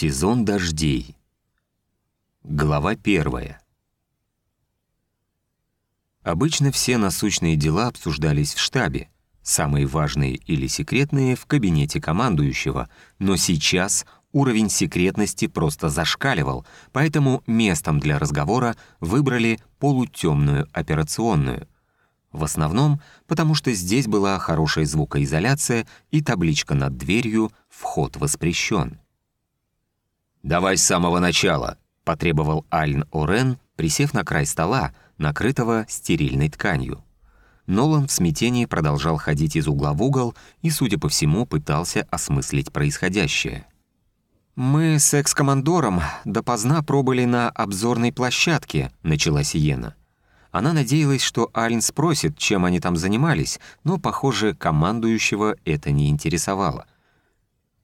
Сезон дождей. Глава первая. Обычно все насущные дела обсуждались в штабе, самые важные или секретные — в кабинете командующего, но сейчас уровень секретности просто зашкаливал, поэтому местом для разговора выбрали полутемную операционную. В основном, потому что здесь была хорошая звукоизоляция и табличка над дверью «Вход воспрещен». «Давай с самого начала», — потребовал Альн Орен, присев на край стола, накрытого стерильной тканью. Нолан в смятении продолжал ходить из угла в угол и, судя по всему, пытался осмыслить происходящее. «Мы с экс-командором допоздна пробыли на обзорной площадке», — начала Сиена. Она надеялась, что Альн спросит, чем они там занимались, но, похоже, командующего это не интересовало —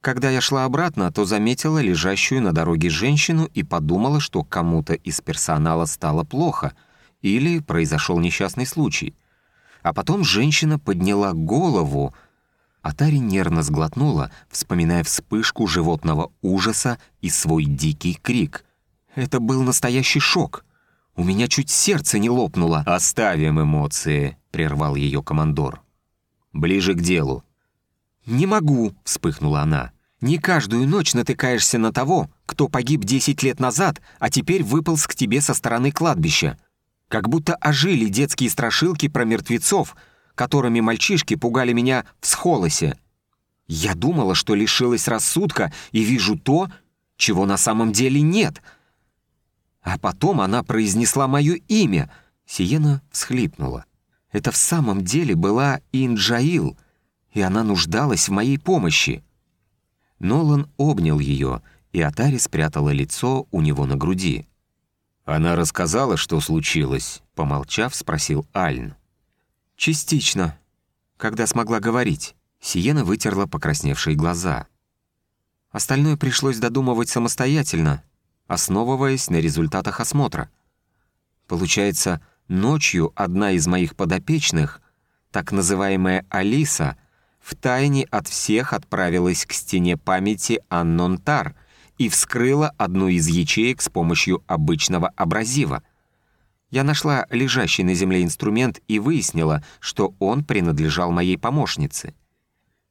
когда я шла обратно, то заметила лежащую на дороге женщину и подумала, что кому-то из персонала стало плохо или произошел несчастный случай. А потом женщина подняла голову. Атари нервно сглотнула, вспоминая вспышку животного ужаса и свой дикий крик. Это был настоящий шок. У меня чуть сердце не лопнуло. «Оставим эмоции», — прервал ее командор. «Ближе к делу». «Не могу», — вспыхнула она. Не каждую ночь натыкаешься на того, кто погиб 10 лет назад, а теперь выполз к тебе со стороны кладбища. Как будто ожили детские страшилки про мертвецов, которыми мальчишки пугали меня в схолосе. Я думала, что лишилась рассудка и вижу то, чего на самом деле нет. А потом она произнесла мое имя. Сиена всхлипнула. Это в самом деле была Инджаил, и она нуждалась в моей помощи. Нолан обнял ее, и Атари спрятала лицо у него на груди. «Она рассказала, что случилось?» — помолчав, спросил Альн. «Частично. Когда смогла говорить». Сиена вытерла покрасневшие глаза. Остальное пришлось додумывать самостоятельно, основываясь на результатах осмотра. Получается, ночью одна из моих подопечных, так называемая Алиса, втайне от всех отправилась к стене памяти Аннонтар и вскрыла одну из ячеек с помощью обычного абразива. Я нашла лежащий на земле инструмент и выяснила, что он принадлежал моей помощнице.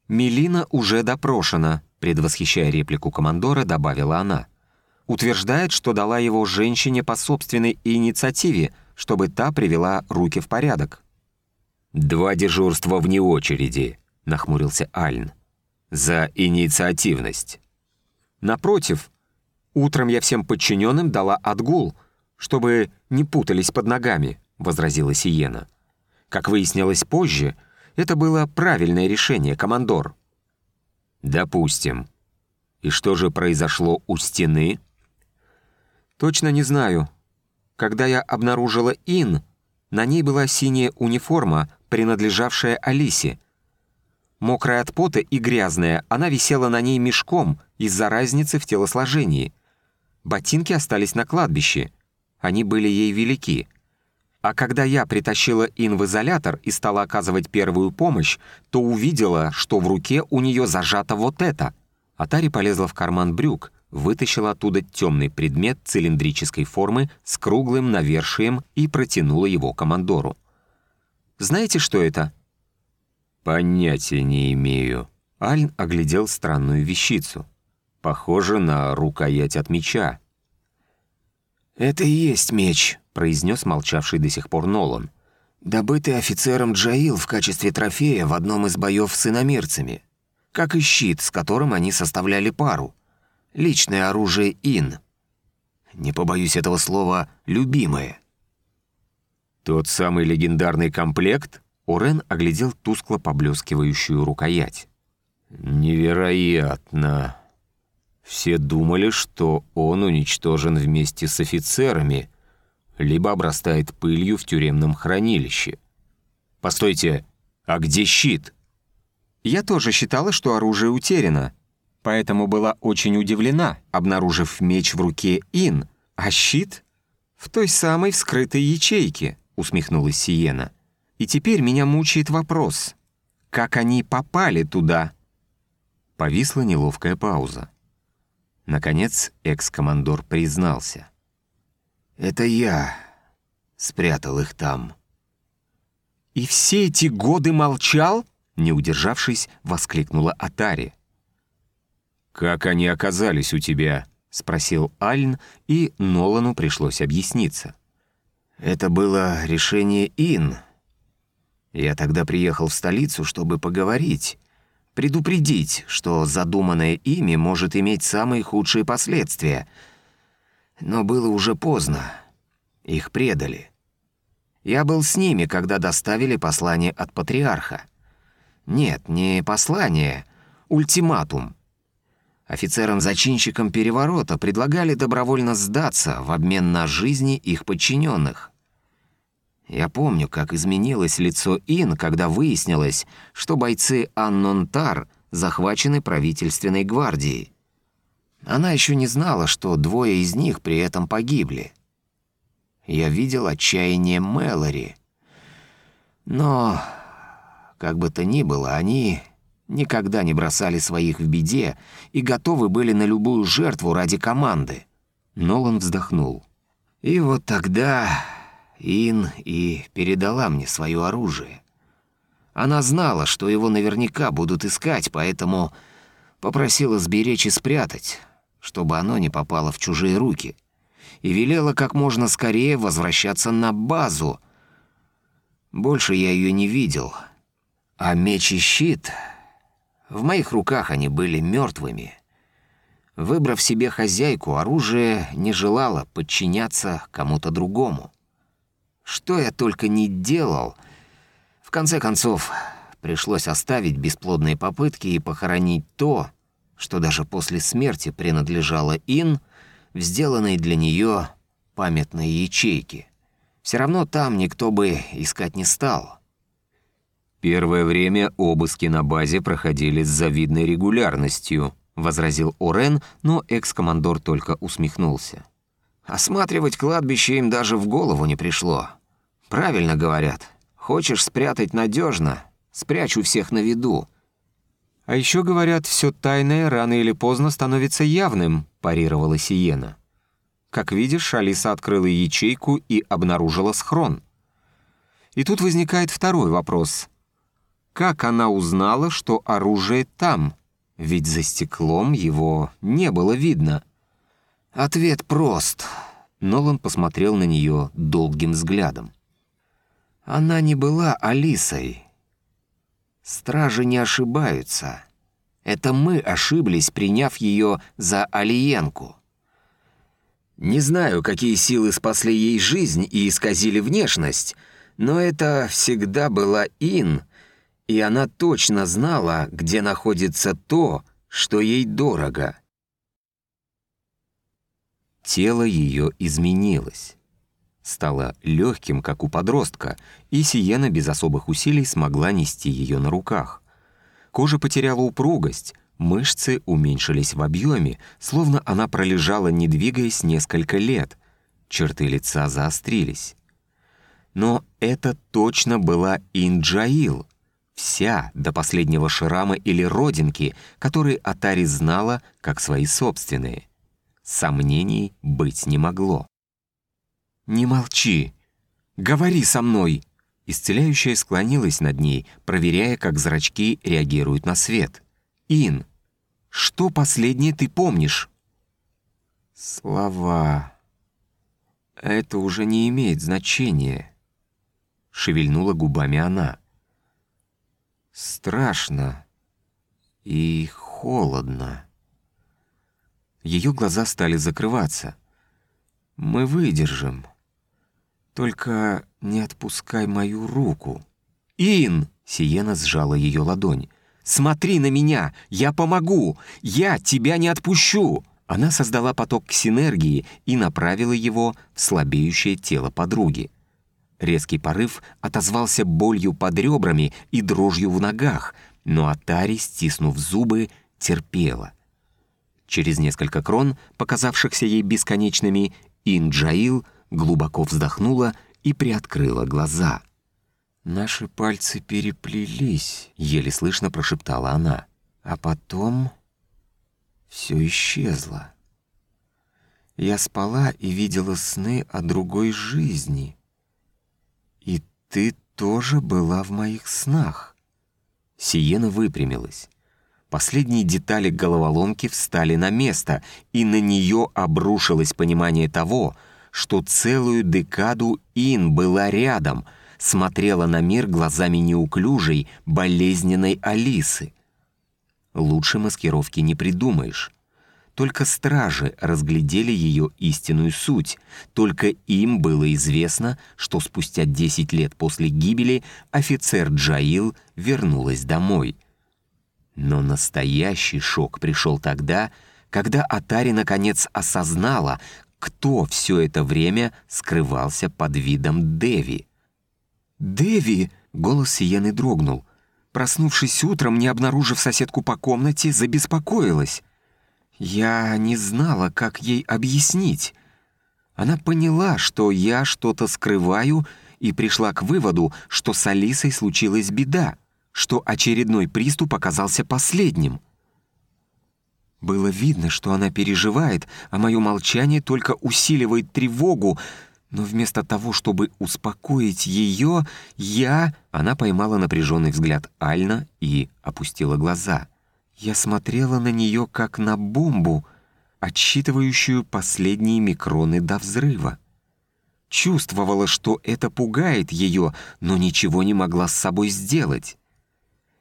«Мелина уже допрошена», — предвосхищая реплику командора, добавила она. «Утверждает, что дала его женщине по собственной инициативе, чтобы та привела руки в порядок». «Два дежурства вне очереди», — нахмурился Альн. «За инициативность». «Напротив, утром я всем подчиненным дала отгул, чтобы не путались под ногами», — возразила Сиена. «Как выяснилось позже, это было правильное решение, командор». «Допустим. И что же произошло у стены?» «Точно не знаю. Когда я обнаружила Ин, на ней была синяя униформа, принадлежавшая Алисе. Мокрая от пота и грязная, она висела на ней мешком из-за разницы в телосложении. Ботинки остались на кладбище. Они были ей велики. А когда я притащила Ин в изолятор и стала оказывать первую помощь, то увидела, что в руке у нее зажато вот это. Атари полезла в карман брюк, вытащила оттуда темный предмет цилиндрической формы с круглым навершием и протянула его командору. «Знаете, что это?» «Понятия не имею». Альн оглядел странную вещицу. Похоже на рукоять от меча. «Это и есть меч», — произнес молчавший до сих пор Нолан. «Добытый офицером Джаил в качестве трофея в одном из боев с иномирцами. Как и щит, с которым они составляли пару. Личное оружие Ин. Не побоюсь этого слова «любимое». «Тот самый легендарный комплект?» Орен оглядел тускло поблескивающую рукоять. «Невероятно. Все думали, что он уничтожен вместе с офицерами, либо обрастает пылью в тюремном хранилище. Постойте, а где щит?» «Я тоже считала, что оружие утеряно, поэтому была очень удивлена, обнаружив меч в руке Ин, а щит — в той самой вскрытой ячейке», — усмехнулась Сиена. И теперь меня мучает вопрос, как они попали туда?» Повисла неловкая пауза. Наконец экс-командор признался. «Это я спрятал их там». «И все эти годы молчал?» Не удержавшись, воскликнула Атари. «Как они оказались у тебя?» — спросил Альн, и Нолану пришлось объясниться. «Это было решение Ин. Я тогда приехал в столицу, чтобы поговорить, предупредить, что задуманное ими может иметь самые худшие последствия. Но было уже поздно. Их предали. Я был с ними, когда доставили послание от патриарха. Нет, не послание, ультиматум. Офицерам-зачинщикам переворота предлагали добровольно сдаться в обмен на жизни их подчиненных. Я помню, как изменилось лицо Ин, когда выяснилось, что бойцы Аннонтар захвачены правительственной гвардией. Она еще не знала, что двое из них при этом погибли. Я видел отчаяние Мэлори. Но, как бы то ни было, они никогда не бросали своих в беде и готовы были на любую жертву ради команды. Нолан вздохнул. И вот тогда Ин и передала мне свое оружие. Она знала, что его наверняка будут искать, поэтому попросила сберечь и спрятать, чтобы оно не попало в чужие руки, и велела как можно скорее возвращаться на базу. Больше я ее не видел. А меч и щит... В моих руках они были мертвыми. Выбрав себе хозяйку, оружие не желало подчиняться кому-то другому. Что я только не делал. В конце концов, пришлось оставить бесплодные попытки и похоронить то, что даже после смерти принадлежало Ин в сделанной для нее памятной ячейке. Все равно там никто бы искать не стал. «Первое время обыски на базе проходили с завидной регулярностью», — возразил Орен, но экс-командор только усмехнулся. Осматривать кладбище им даже в голову не пришло. Правильно говорят. Хочешь спрятать надежно, спрячь у всех на виду. А еще говорят, все тайное рано или поздно становится явным, парировала Сиена. Как видишь, Алиса открыла ячейку и обнаружила схрон. И тут возникает второй вопрос. Как она узнала, что оружие там? Ведь за стеклом его не было видно. Ответ прост. Нолан посмотрел на нее долгим взглядом. Она не была Алисой. Стражи не ошибаются. Это мы ошиблись, приняв ее за Алиенку. Не знаю, какие силы спасли ей жизнь и исказили внешность, но это всегда была Ин, и она точно знала, где находится то, что ей дорого. Тело ее изменилось. Стало легким, как у подростка, и Сиена без особых усилий смогла нести ее на руках. Кожа потеряла упругость, мышцы уменьшились в объеме, словно она пролежала, не двигаясь, несколько лет. Черты лица заострились. Но это точно была Инджаил. Вся, до последнего шрама или родинки, которые Атари знала как свои собственные. Сомнений быть не могло. «Не молчи! Говори со мной!» Исцеляющая склонилась над ней, проверяя, как зрачки реагируют на свет. «Ин, что последнее ты помнишь?» «Слова. Это уже не имеет значения», — шевельнула губами она. «Страшно и холодно». Ее глаза стали закрываться. «Мы выдержим». Только не отпускай мою руку». «Ин!» — Сиена сжала ее ладонь. «Смотри на меня! Я помогу! Я тебя не отпущу!» Она создала поток синергии и направила его в слабеющее тело подруги. Резкий порыв отозвался болью под ребрами и дрожью в ногах, но Атари, стиснув зубы, терпела. Через несколько крон, показавшихся ей бесконечными, Инджаил глубоко вздохнула и приоткрыла глаза. «Наши пальцы переплелись», — еле слышно прошептала она. «А потом все исчезло». Я спала и видела сны о другой жизни. И ты тоже была в моих снах. Сиена выпрямилась. Последние детали головоломки встали на место, и на нее обрушилось понимание того, что целую декаду Ин была рядом, смотрела на мир глазами неуклюжей, болезненной Алисы. Лучше маскировки не придумаешь. Только стражи разглядели ее истинную суть. Только им было известно, что спустя 10 лет после гибели офицер Джаил вернулась домой. Но настоящий шок пришел тогда, когда Атари наконец осознала, кто все это время скрывался под видом Деви. «Деви!» — голос Сиены дрогнул. Проснувшись утром, не обнаружив соседку по комнате, забеспокоилась. Я не знала, как ей объяснить. Она поняла, что я что-то скрываю, и пришла к выводу, что с Алисой случилась беда, что очередной приступ оказался последним. Было видно, что она переживает, а мое молчание только усиливает тревогу, но вместо того, чтобы успокоить ее, я... Она поймала напряженный взгляд Альна и опустила глаза — я смотрела на нее как на бомбу, отсчитывающую последние микроны до взрыва. Чувствовала, что это пугает ее, но ничего не могла с собой сделать.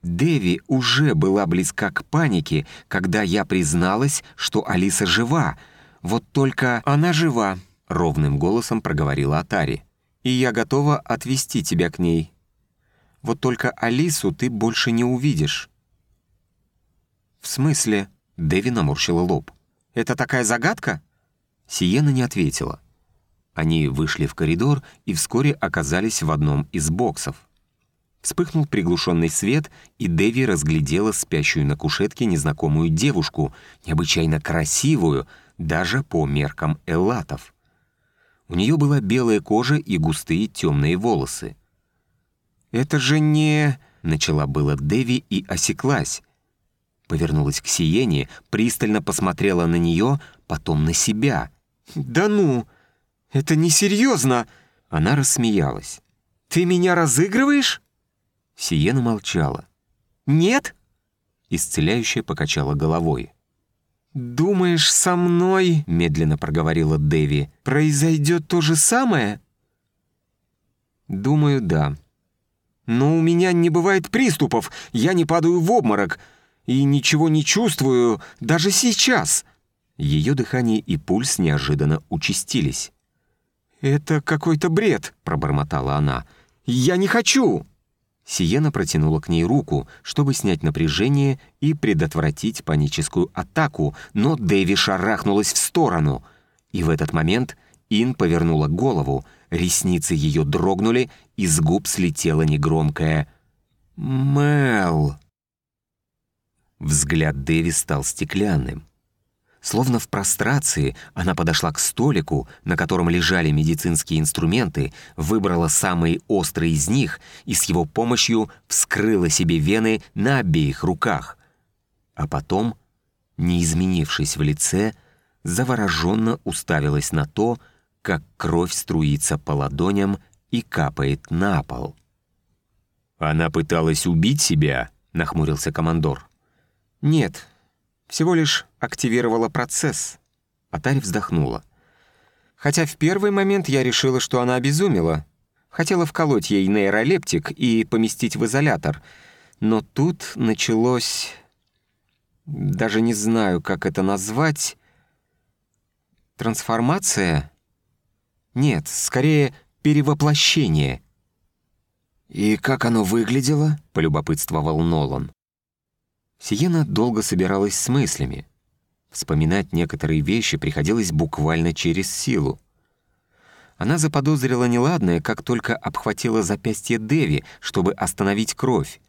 Деви уже была близка к панике, когда я призналась, что Алиса жива. Вот только она жива, — ровным голосом проговорила Атари. «И я готова отвести тебя к ней. Вот только Алису ты больше не увидишь». «В смысле?» — Дэви наморщила лоб. «Это такая загадка?» Сиена не ответила. Они вышли в коридор и вскоре оказались в одном из боксов. Вспыхнул приглушенный свет, и Дэви разглядела спящую на кушетке незнакомую девушку, необычайно красивую, даже по меркам эллатов. У нее была белая кожа и густые темные волосы. «Это же не...» — начала было Дэви и осеклась повернулась к Сиене, пристально посмотрела на нее, потом на себя. «Да ну! Это несерьезно!» Она рассмеялась. «Ты меня разыгрываешь?» Сиена молчала. «Нет?» Исцеляющая покачала головой. «Думаешь, со мной, — медленно проговорила Дэви, — произойдет то же самое?» «Думаю, да». «Но у меня не бывает приступов, я не падаю в обморок и ничего не чувствую даже сейчас». Ее дыхание и пульс неожиданно участились. «Это какой-то бред», — пробормотала она. «Я не хочу!» Сиена протянула к ней руку, чтобы снять напряжение и предотвратить паническую атаку, но Дэви шарахнулась в сторону. И в этот момент Ин повернула голову, ресницы ее дрогнули, и с губ слетело негромкое «Мэл». Взгляд Дэви стал стеклянным. Словно в прострации она подошла к столику, на котором лежали медицинские инструменты, выбрала самые острые из них и с его помощью вскрыла себе вены на обеих руках. А потом, не изменившись в лице, завороженно уставилась на то, как кровь струится по ладоням и капает на пол. «Она пыталась убить себя?» — нахмурился командор. «Нет, всего лишь активировала процесс». Атарь вздохнула. «Хотя в первый момент я решила, что она обезумела. Хотела вколоть ей нейролептик и поместить в изолятор. Но тут началось... Даже не знаю, как это назвать... Трансформация? Нет, скорее перевоплощение». «И как оно выглядело?» — полюбопытствовал Нолан. Сиена долго собиралась с мыслями. Вспоминать некоторые вещи приходилось буквально через силу. Она заподозрила неладное, как только обхватила запястье Деви, чтобы остановить кровь.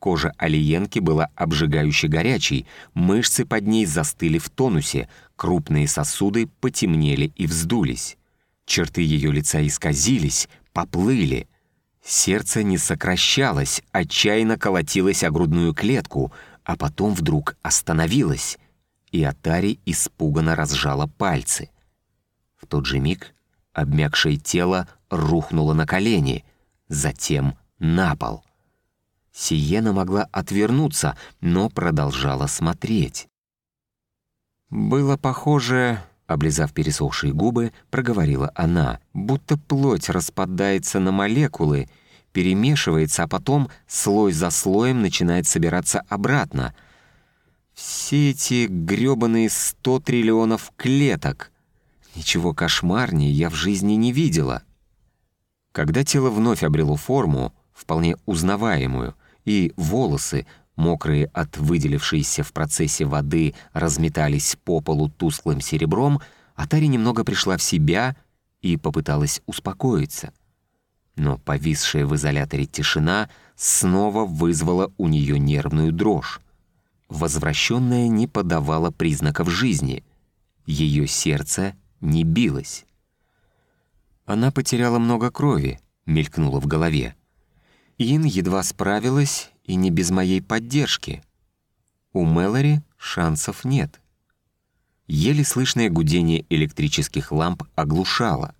Кожа Алиенки была обжигающе горячей, мышцы под ней застыли в тонусе, крупные сосуды потемнели и вздулись. Черты ее лица исказились, поплыли. Сердце не сокращалось, отчаянно колотилось о грудную клетку — а потом вдруг остановилась, и Атари испуганно разжала пальцы. В тот же миг обмякшее тело рухнуло на колени, затем на пол. Сиена могла отвернуться, но продолжала смотреть. Было похоже, облизав пересохшие губы, проговорила она, будто плоть распадается на молекулы, перемешивается, а потом слой за слоем начинает собираться обратно. Все эти грёбаные сто триллионов клеток. Ничего кошмарнее я в жизни не видела. Когда тело вновь обрело форму, вполне узнаваемую, и волосы, мокрые от выделившейся в процессе воды, разметались по полу тусклым серебром, Атари немного пришла в себя и попыталась успокоиться. Но повисшая в изоляторе тишина снова вызвала у нее нервную дрожь. Возвращенная не подавала признаков жизни. Ее сердце не билось. Она потеряла много крови, мелькнуло в голове. Ин едва справилась и не без моей поддержки. У Мэлори шансов нет. Еле слышное гудение электрических ламп оглушало.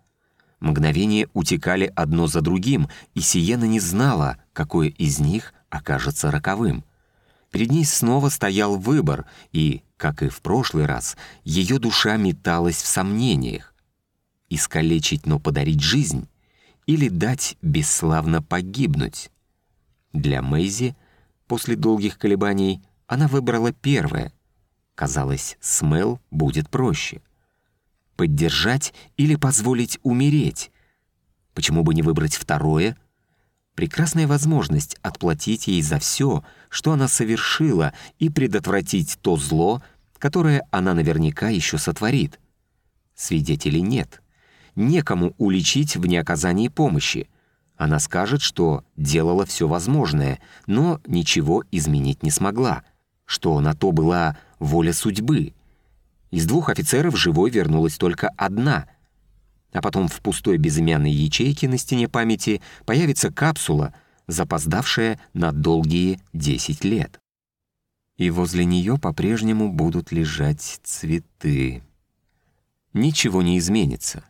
Мгновения утекали одно за другим, и Сиена не знала, какое из них окажется роковым. Перед ней снова стоял выбор, и, как и в прошлый раз, ее душа металась в сомнениях искалечить, но подарить жизнь, или дать бесславно погибнуть. Для Мэйзи, после долгих колебаний, она выбрала первое. Казалось, с Мэл будет проще. Поддержать или позволить умереть? Почему бы не выбрать второе? Прекрасная возможность отплатить ей за все, что она совершила, и предотвратить то зло, которое она наверняка еще сотворит. Свидетелей нет некому уличить в неоказании помощи. Она скажет, что делала все возможное, но ничего изменить не смогла, что на то была воля судьбы. Из двух офицеров живой вернулась только одна. А потом в пустой безымянной ячейке на стене памяти появится капсула, запоздавшая на долгие 10 лет. И возле нее по-прежнему будут лежать цветы. Ничего не изменится.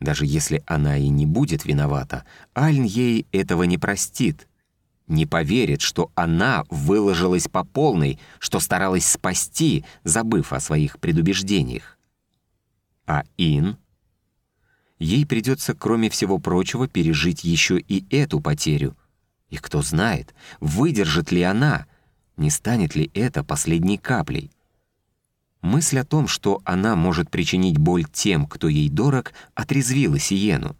Даже если она и не будет виновата, Альн ей этого не простит. Не поверит, что она выложилась по полной, что старалась спасти, забыв о своих предубеждениях. А Ин? Ей придется, кроме всего прочего, пережить еще и эту потерю. И кто знает, выдержит ли она, не станет ли это последней каплей. Мысль о том, что она может причинить боль тем, кто ей дорог, отрезвила Сиену.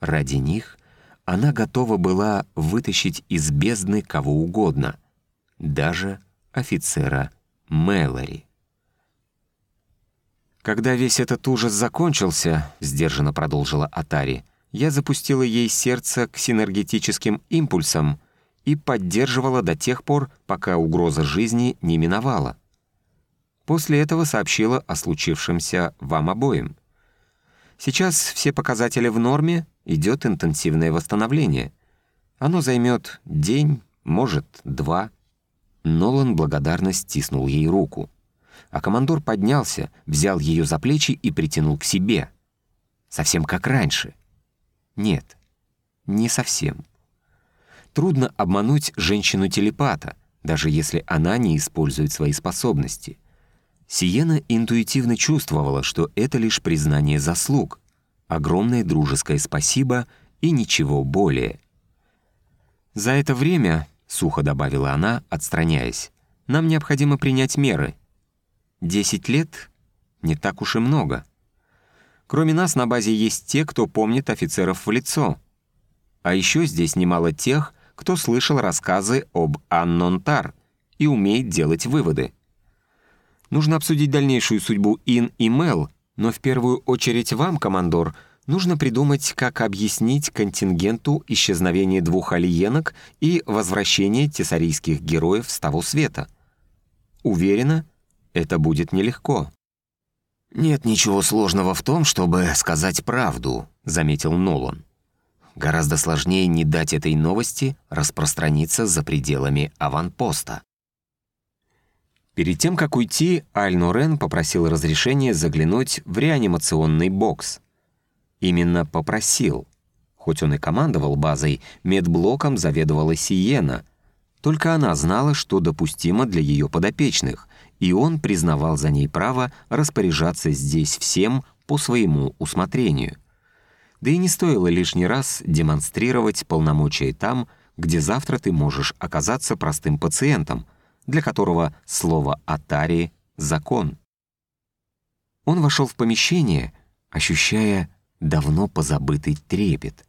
Ради них она готова была вытащить из бездны кого угодно, даже офицера Мэлори. «Когда весь этот ужас закончился», — сдержанно продолжила Атари, «я запустила ей сердце к синергетическим импульсам и поддерживала до тех пор, пока угроза жизни не миновала. После этого сообщила о случившемся вам обоим. Сейчас все показатели в норме, идет интенсивное восстановление. Оно займет день, может, два. Нолан благодарно стиснул ей руку. А командор поднялся, взял ее за плечи и притянул к себе. Совсем как раньше. Нет, не совсем. Трудно обмануть женщину-телепата, даже если она не использует свои способности — Сиена интуитивно чувствовала, что это лишь признание заслуг, огромное дружеское спасибо и ничего более. «За это время», — сухо добавила она, отстраняясь, «нам необходимо принять меры. Десять лет — не так уж и много. Кроме нас на базе есть те, кто помнит офицеров в лицо. А еще здесь немало тех, кто слышал рассказы об Аннонтар и умеет делать выводы. Нужно обсудить дальнейшую судьбу Ин и Мел, но в первую очередь вам, командор, нужно придумать, как объяснить контингенту исчезновение двух алиенок и возвращение тесарийских героев с того света. Уверена, это будет нелегко. «Нет ничего сложного в том, чтобы сказать правду», — заметил Нолан. «Гораздо сложнее не дать этой новости распространиться за пределами аванпоста». Перед тем, как уйти, Аль Нурен попросил разрешения заглянуть в реанимационный бокс. Именно попросил. Хоть он и командовал базой, медблоком заведовала Сиена. Только она знала, что допустимо для ее подопечных, и он признавал за ней право распоряжаться здесь всем по своему усмотрению. Да и не стоило лишний раз демонстрировать полномочия там, где завтра ты можешь оказаться простым пациентом, для которого слово «атари» — закон. Он вошел в помещение, ощущая давно позабытый трепет.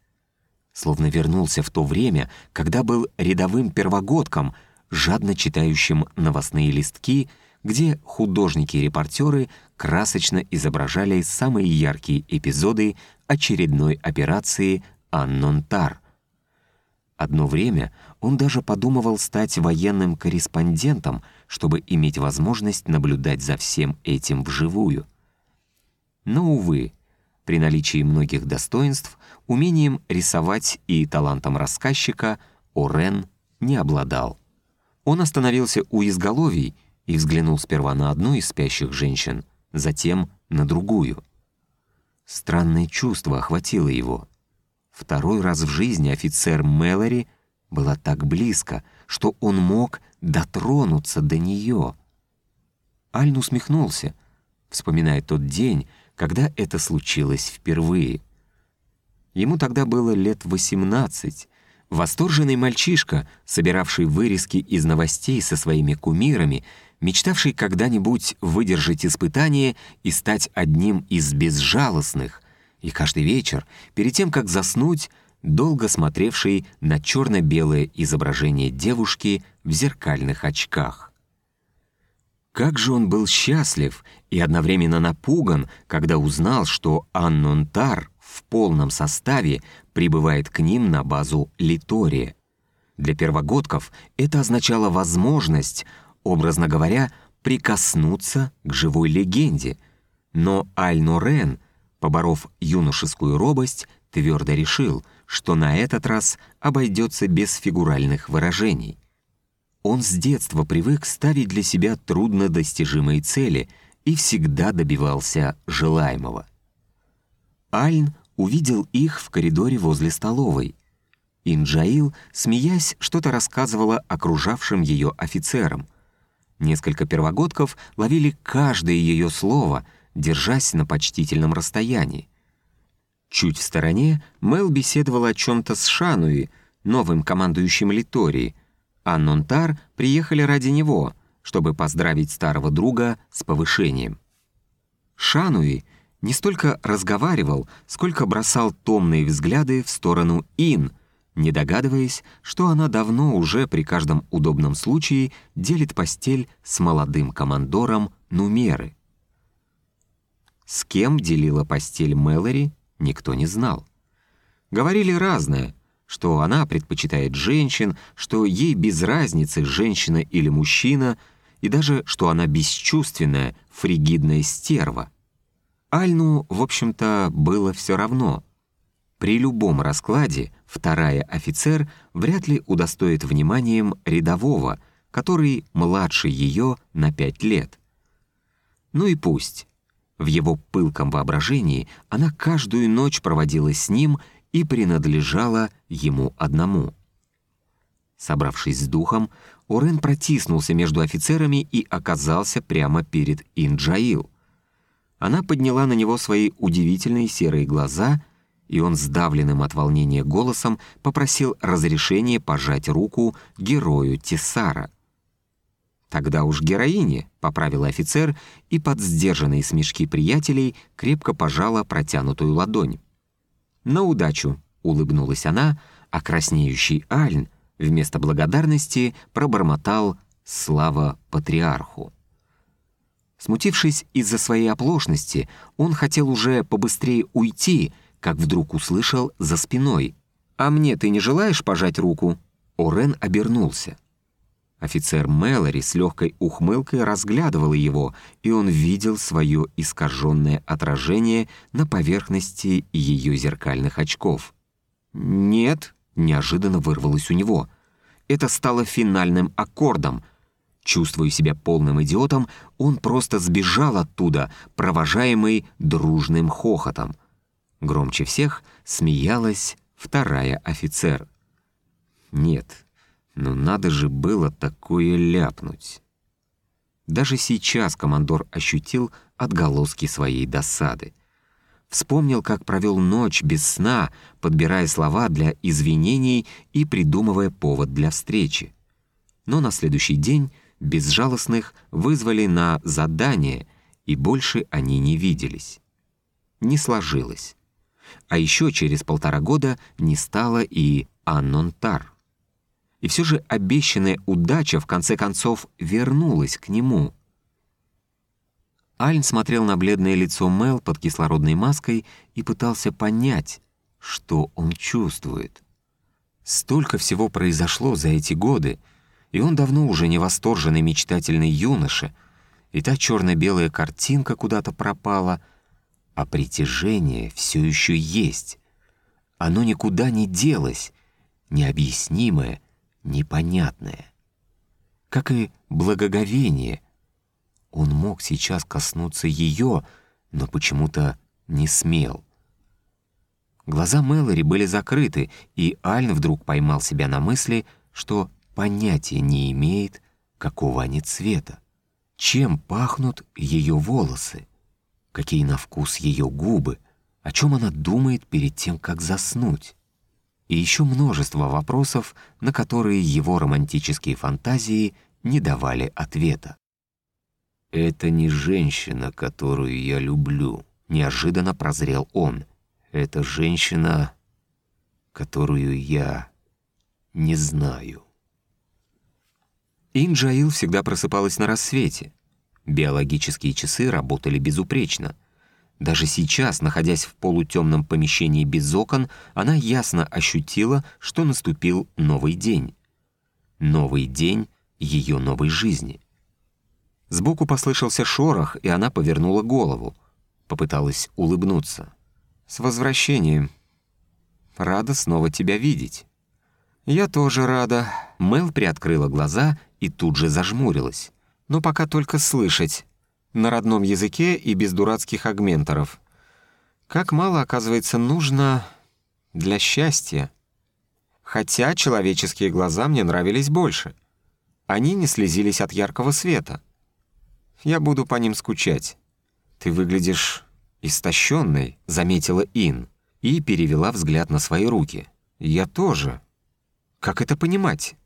Словно вернулся в то время, когда был рядовым первогодком, жадно читающим новостные листки, где художники-репортеры красочно изображали самые яркие эпизоды очередной операции «Аннонтар». Одно время он даже подумывал стать военным корреспондентом, чтобы иметь возможность наблюдать за всем этим вживую. Но, увы, при наличии многих достоинств, умением рисовать и талантом рассказчика Орен не обладал. Он остановился у изголовий и взглянул сперва на одну из спящих женщин, затем на другую. Странное чувство охватило его. Второй раз в жизни офицер Мэлори была так близко, что он мог дотронуться до нее. Альн усмехнулся, вспоминая тот день, когда это случилось впервые. Ему тогда было лет 18. Восторженный мальчишка, собиравший вырезки из новостей со своими кумирами, мечтавший когда-нибудь выдержать испытание и стать одним из безжалостных, и каждый вечер, перед тем, как заснуть, долго смотревший на черно-белое изображение девушки в зеркальных очках. Как же он был счастлив и одновременно напуган, когда узнал, что Аннонтар в полном составе прибывает к ним на базу Литория. Для первогодков это означало возможность, образно говоря, прикоснуться к живой легенде. Но Аль-Норен, поборов юношескую робость, твердо решил, что на этот раз обойдется без фигуральных выражений. Он с детства привык ставить для себя труднодостижимые цели и всегда добивался желаемого. Альн увидел их в коридоре возле столовой. Инджаил, смеясь, что-то рассказывала окружавшим ее офицерам. Несколько первогодков ловили каждое ее слово, держась на почтительном расстоянии. Чуть в стороне Мел беседовала о чем-то с Шануи, новым командующим Литории, а Нонтар приехали ради него, чтобы поздравить старого друга с повышением. Шануи не столько разговаривал, сколько бросал томные взгляды в сторону Ин, не догадываясь, что она давно уже при каждом удобном случае делит постель с молодым командором Нумеры. С кем делила постель Мэлори, никто не знал. Говорили разное — что она предпочитает женщин, что ей без разницы, женщина или мужчина, и даже что она бесчувственная, фригидная стерва. Альну, в общем-то, было все равно. При любом раскладе вторая офицер вряд ли удостоит вниманием рядового, который младше ее на пять лет. Ну и пусть. В его пылком воображении она каждую ночь проводила с ним и принадлежала ему одному. Собравшись с духом, Орен протиснулся между офицерами и оказался прямо перед Инджаил. Она подняла на него свои удивительные серые глаза, и он сдавленным от волнения голосом попросил разрешения пожать руку герою Тесара. «Тогда уж героине», — поправил офицер, и под сдержанные смешки приятелей крепко пожала протянутую ладонь. «На удачу», — улыбнулась она, а краснеющий Альн вместо благодарности пробормотал «Слава патриарху». Смутившись из-за своей оплошности, он хотел уже побыстрее уйти, как вдруг услышал за спиной. «А мне ты не желаешь пожать руку?» Орен обернулся. Офицер Мэлори с легкой ухмылкой разглядывал его, и он видел свое искаженное отражение на поверхности ее зеркальных очков. «Нет», — неожиданно вырвалось у него. Это стало финальным аккордом. Чувствуя себя полным идиотом, он просто сбежал оттуда, провожаемый дружным хохотом. Громче всех смеялась вторая офицер. Нет, ну надо же было такое ляпнуть. Даже сейчас командор ощутил отголоски своей досады. Вспомнил, как провел ночь без сна, подбирая слова для извинений и придумывая повод для встречи. Но на следующий день безжалостных вызвали на задание, и больше они не виделись. Не сложилось. А еще через полтора года не стало и Аннонтар. И все же обещанная удача в конце концов вернулась к нему. Альн смотрел на бледное лицо Мел под кислородной маской и пытался понять, что он чувствует. Столько всего произошло за эти годы — и он давно уже не восторженный мечтательный юноша, и та черно-белая картинка куда-то пропала, а притяжение все еще есть. Оно никуда не делось, необъяснимое, непонятное. Как и благоговение. Он мог сейчас коснуться ее, но почему-то не смел. Глаза Мэлори были закрыты, и Альн вдруг поймал себя на мысли, что понятия не имеет, какого они цвета, чем пахнут ее волосы, какие на вкус ее губы, о чем она думает перед тем, как заснуть. И еще множество вопросов, на которые его романтические фантазии не давали ответа. «Это не женщина, которую я люблю», — неожиданно прозрел он. «Это женщина, которую я не знаю». Инджаил всегда просыпалась на рассвете. Биологические часы работали безупречно. Даже сейчас, находясь в полутемном помещении без окон, она ясно ощутила, что наступил новый день. Новый день ее новой жизни. Сбоку послышался шорох, и она повернула голову. Попыталась улыбнуться. «С возвращением. Рада снова тебя видеть». «Я тоже рада». Мэл приоткрыла глаза и тут же зажмурилась. Но пока только слышать. На родном языке и без дурацких агменторов. Как мало, оказывается, нужно для счастья. Хотя человеческие глаза мне нравились больше. Они не слезились от яркого света. Я буду по ним скучать. Ты выглядишь истощенной, заметила Ин и перевела взгляд на свои руки. Я тоже. Как это понимать?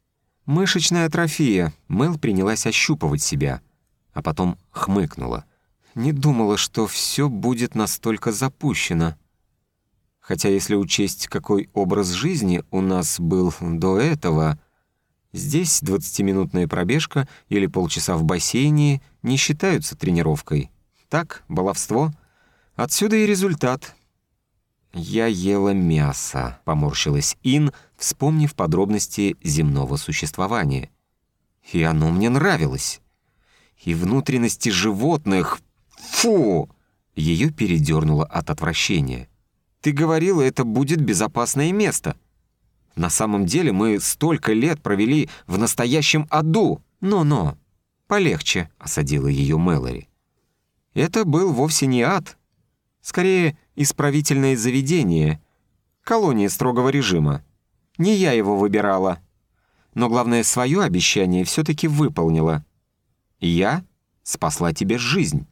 «Мышечная атрофия», — Мэл принялась ощупывать себя, а потом хмыкнула. «Не думала, что все будет настолько запущено. Хотя если учесть, какой образ жизни у нас был до этого, здесь двадцатиминутная пробежка или полчаса в бассейне не считаются тренировкой. Так, баловство. Отсюда и результат». «Я ела мясо», — поморщилась Ин, вспомнив подробности земного существования. «И оно мне нравилось. И внутренности животных... Фу!» Ее передернуло от отвращения. «Ты говорила, это будет безопасное место. На самом деле мы столько лет провели в настоящем аду. Но-но, полегче», — осадила ее Мэлори. «Это был вовсе не ад. Скорее, исправительное заведение, колония строгого режима. Не я его выбирала. Но главное, свое обещание все-таки выполнила. Я спасла тебе жизнь.